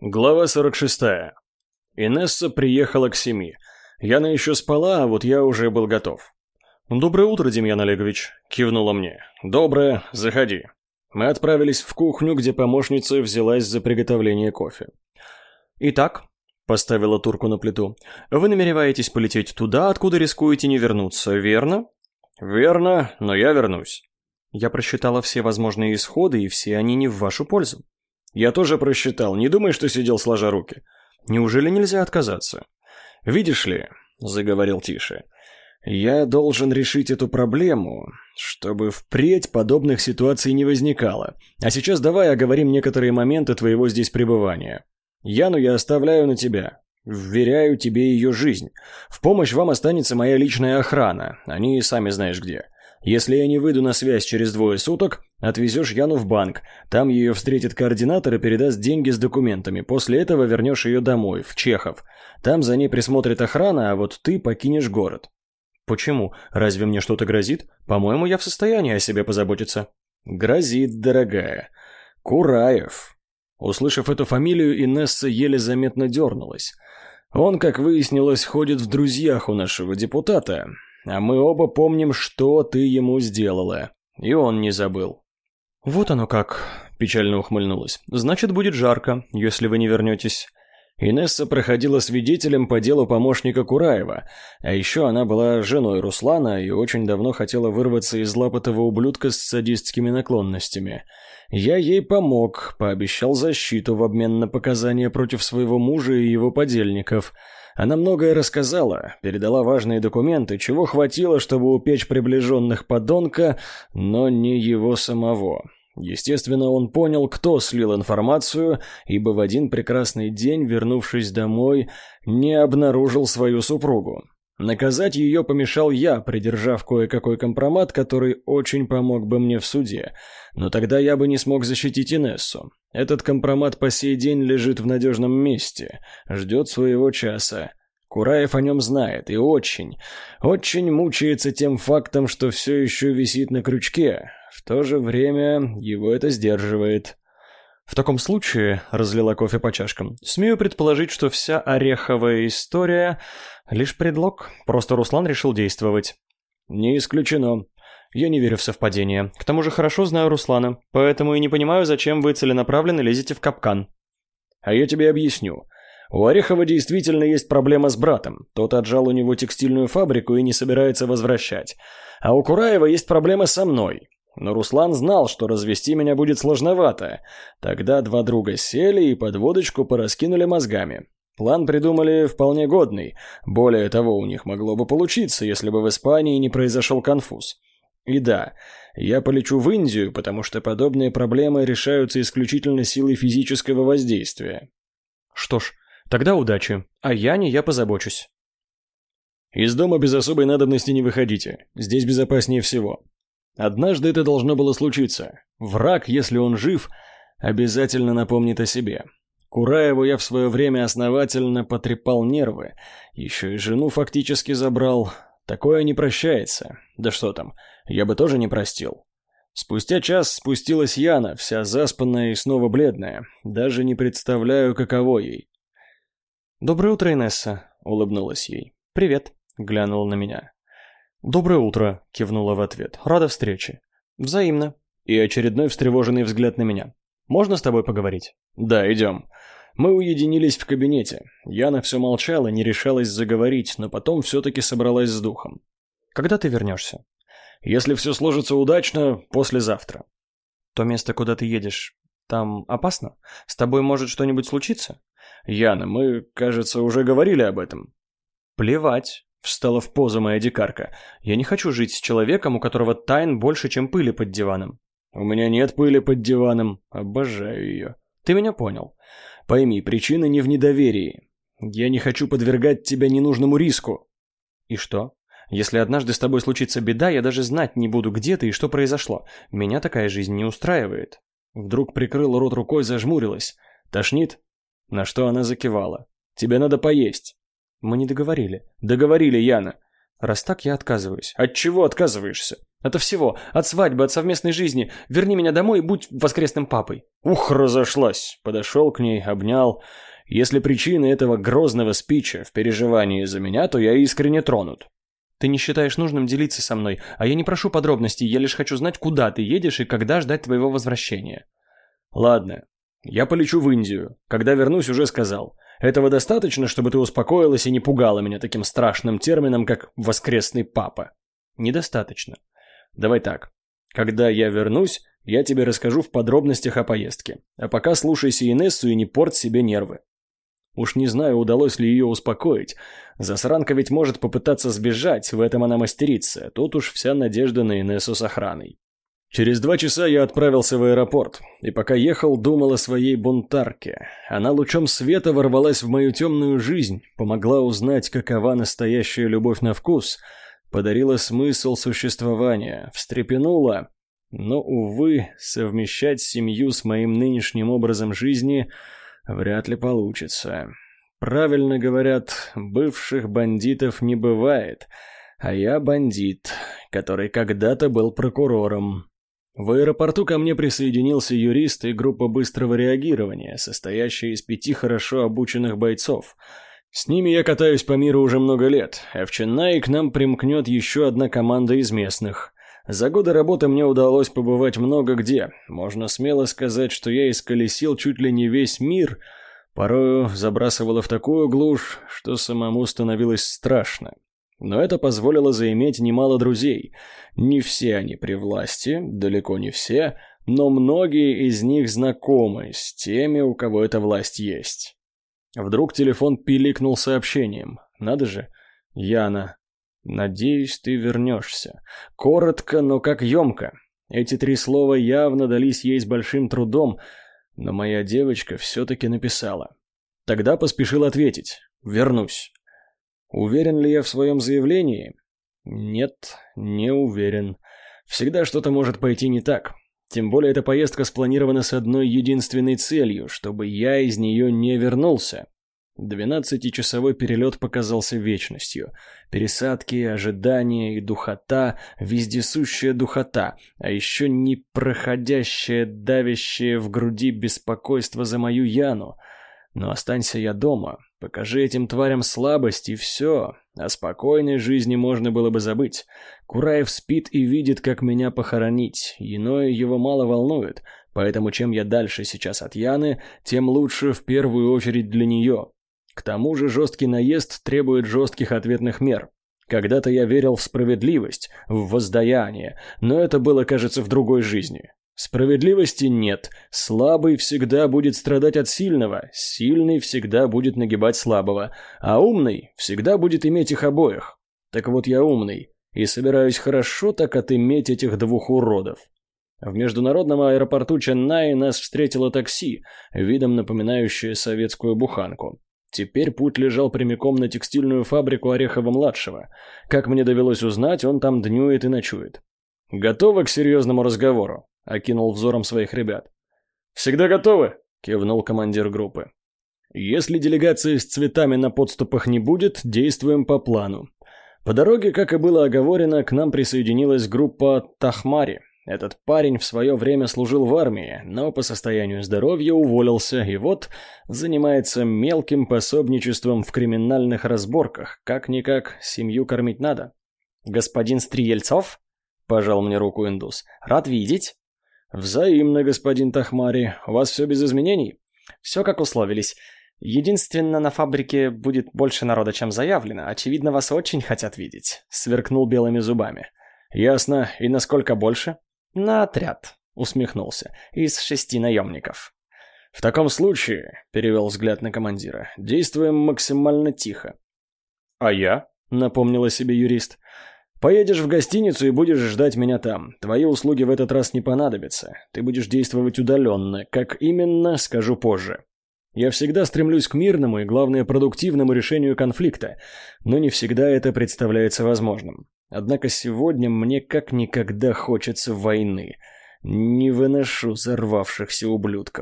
Глава 46. Инесса приехала к семи. Яна еще спала, а вот я уже был готов. «Доброе утро, Демьян Олегович», — кивнула мне. «Доброе, заходи». Мы отправились в кухню, где помощница взялась за приготовление кофе. «Итак», — поставила турку на плиту, — «вы намереваетесь полететь туда, откуда рискуете не вернуться, верно?» «Верно, но я вернусь». Я просчитала все возможные исходы, и все они не в вашу пользу. Я тоже просчитал, не думай, что сидел сложа руки. Неужели нельзя отказаться? Видишь ли, заговорил тише, я должен решить эту проблему, чтобы впредь подобных ситуаций не возникало. А сейчас давай оговорим некоторые моменты твоего здесь пребывания. Яну я оставляю на тебя. Вверяю тебе ее жизнь. В помощь вам останется моя личная охрана. Они сами знаешь где. Если я не выйду на связь через двое суток, отвезешь Яну в банк. Там ее встретит координатор и передаст деньги с документами. После этого вернешь ее домой, в Чехов. Там за ней присмотрит охрана, а вот ты покинешь город. Почему? Разве мне что-то грозит? По-моему, я в состоянии о себе позаботиться. Грозит, дорогая. Кураев. Услышав эту фамилию, Инесса еле заметно дернулась. Он, как выяснилось, ходит в друзьях у нашего депутата. А мы оба помним, что ты ему сделала. И он не забыл. Вот оно как, печально ухмыльнулась. Значит, будет жарко, если вы не вернетесь. Инесса проходила свидетелем по делу помощника Кураева, а еще она была женой Руслана и очень давно хотела вырваться из лап этого ублюдка с садистскими наклонностями. Я ей помог, пообещал защиту в обмен на показания против своего мужа и его подельников – она многое рассказала, передала важные документы, чего хватило, чтобы упечь приближенных подонка, но не его самого. Естественно, он понял, кто слил информацию, ибо в один прекрасный день, вернувшись домой, не обнаружил свою супругу. Наказать ее помешал я, придержав кое-какой компромат, который очень помог бы мне в суде. Но тогда я бы не смог защитить Инессу. Этот компромат по сей день лежит в надежном месте, ждет своего часа. Кураев о нем знает и очень, очень мучается тем фактом, что все еще висит на крючке. В то же время его это сдерживает. В таком случае, разлила кофе по чашкам, смею предположить, что вся ореховая история — лишь предлог, просто Руслан решил действовать. Не исключено. Я не верю в совпадение. К тому же хорошо знаю Руслана, поэтому и не понимаю, зачем вы целенаправленно лезете в капкан. А я тебе объясню. У Орехова действительно есть проблема с братом. Тот отжал у него текстильную фабрику и не собирается возвращать. А у Кураева есть проблема со мной. Но Руслан знал, что развести меня будет сложновато. Тогда два друга сели и под водочку пораскинули мозгами. План придумали вполне годный. Более того, у них могло бы получиться, если бы в Испании не произошел конфуз. И да, я полечу в Индию, потому что подобные проблемы решаются исключительно силой физического воздействия. Что ж, тогда удачи. А я не я позабочусь. Из дома без особой надобности не выходите. Здесь безопаснее всего. Однажды это должно было случиться. Враг, если он жив, обязательно напомнит о себе. Кураеву я в свое время основательно потрепал нервы. Еще и жену фактически забрал. Такое не прощается. Да что там, я бы тоже не простил. Спустя час спустилась Яна, вся заспанная и снова бледная. Даже не представляю, каково ей. «Доброе утро, Инесса», — улыбнулась ей. «Привет», — глянула на меня. «Доброе утро», — кивнула в ответ. «Рада встрече». «Взаимно». И очередной встревоженный взгляд на меня. «Можно с тобой поговорить?» «Да, идем». Мы уединились в кабинете. Яна все молчала, не решалась заговорить, но потом все-таки собралась с духом. «Когда ты вернешься?» «Если все сложится удачно, послезавтра». «То место, куда ты едешь, там опасно? С тобой может что-нибудь случиться?» «Яна, мы, кажется, уже говорили об этом». «Плевать. Встала в позу моя дикарка. Я не хочу жить с человеком, у которого тайн больше, чем пыли под диваном. У меня нет пыли под диваном. Обожаю ее. Ты меня понял. Пойми, причина не в недоверии. Я не хочу подвергать тебя ненужному риску. И что? Если однажды с тобой случится беда, я даже знать не буду, где ты и что произошло. Меня такая жизнь не устраивает. Вдруг прикрыла рот рукой, зажмурилась. Тошнит? На что она закивала. Тебе надо поесть. Мы не договорили. Договорили, Яна. Раз так, я отказываюсь. От чего отказываешься? Это всего. От свадьбы, от совместной жизни. Верни меня домой и будь воскресным папой. Ух, разошлась. Подошел к ней, обнял. Если причина этого грозного спича в переживании за меня, то я искренне тронут. Ты не считаешь нужным делиться со мной, а я не прошу подробностей, я лишь хочу знать, куда ты едешь и когда ждать твоего возвращения. Ладно, я полечу в Индию. Когда вернусь, уже сказал. Этого достаточно, чтобы ты успокоилась и не пугала меня таким страшным термином, как «воскресный папа». Недостаточно. Давай так. Когда я вернусь, я тебе расскажу в подробностях о поездке. А пока слушайся Инессу и не порт себе нервы. Уж не знаю, удалось ли ее успокоить. Засранка ведь может попытаться сбежать, в этом она мастерица. Тут уж вся надежда на Инессу с охраной. Через два часа я отправился в аэропорт, и пока ехал, думал о своей бунтарке. Она лучом света ворвалась в мою темную жизнь, помогла узнать, какова настоящая любовь на вкус, подарила смысл существования, встрепенула. Но, увы, совмещать семью с моим нынешним образом жизни – Вряд ли получится. Правильно говорят, бывших бандитов не бывает, а я бандит, который когда-то был прокурором. В аэропорту ко мне присоединился юрист и группа быстрого реагирования, состоящая из пяти хорошо обученных бойцов. С ними я катаюсь по миру уже много лет, а в Ченнай к нам примкнет еще одна команда из местных. За годы работы мне удалось побывать много где. Можно смело сказать, что я исколесил чуть ли не весь мир. Порою забрасывало в такую глушь, что самому становилось страшно. Но это позволило заиметь немало друзей. Не все они при власти, далеко не все, но многие из них знакомы с теми, у кого эта власть есть. Вдруг телефон пиликнул сообщением. Надо же, Яна, «Надеюсь, ты вернешься». Коротко, но как емко. Эти три слова явно дались ей с большим трудом, но моя девочка все-таки написала. Тогда поспешил ответить. «Вернусь». Уверен ли я в своем заявлении? Нет, не уверен. Всегда что-то может пойти не так. Тем более эта поездка спланирована с одной единственной целью, чтобы я из нее не вернулся. Двенадцатичасовой перелет показался вечностью. Пересадки, ожидания и духота, вездесущая духота, а еще непроходящее, давящее в груди беспокойство за мою Яну. Но останься я дома, покажи этим тварям слабость и все. О спокойной жизни можно было бы забыть. Кураев спит и видит, как меня похоронить. Иное его мало волнует, поэтому чем я дальше сейчас от Яны, тем лучше в первую очередь для нее. К тому же жесткий наезд требует жестких ответных мер. Когда-то я верил в справедливость, в воздаяние, но это было, кажется, в другой жизни. Справедливости нет. Слабый всегда будет страдать от сильного, сильный всегда будет нагибать слабого, а умный всегда будет иметь их обоих. Так вот я умный, и собираюсь хорошо так отыметь этих двух уродов. В международном аэропорту Ченнай нас встретило такси, видом напоминающее советскую буханку. Теперь путь лежал прямиком на текстильную фабрику Орехова-младшего. Как мне довелось узнать, он там днюет и ночует. «Готовы к серьезному разговору?» — окинул взором своих ребят. «Всегда готовы?» — кивнул командир группы. «Если делегации с цветами на подступах не будет, действуем по плану. По дороге, как и было оговорено, к нам присоединилась группа Тахмари, этот парень в свое время служил в армии, но по состоянию здоровья уволился и вот занимается мелким пособничеством в криминальных разборках. Как-никак, семью кормить надо. «Господин Стриельцов?» – пожал мне руку индус. «Рад видеть». «Взаимно, господин Тахмари. У вас все без изменений?» «Все как условились. Единственно, на фабрике будет больше народа, чем заявлено. Очевидно, вас очень хотят видеть», – сверкнул белыми зубами. «Ясно. И насколько больше?» «На отряд», — усмехнулся, — «из шести наемников». «В таком случае», — перевел взгляд на командира, — «действуем максимально тихо». «А я?» — напомнил о себе юрист. «Поедешь в гостиницу и будешь ждать меня там. Твои услуги в этот раз не понадобятся. Ты будешь действовать удаленно. Как именно, скажу позже. Я всегда стремлюсь к мирному и, главное, продуктивному решению конфликта, но не всегда это представляется возможным. Однако сегодня мне как никогда хочется войны. Не выношу взорвавшихся ублюдков.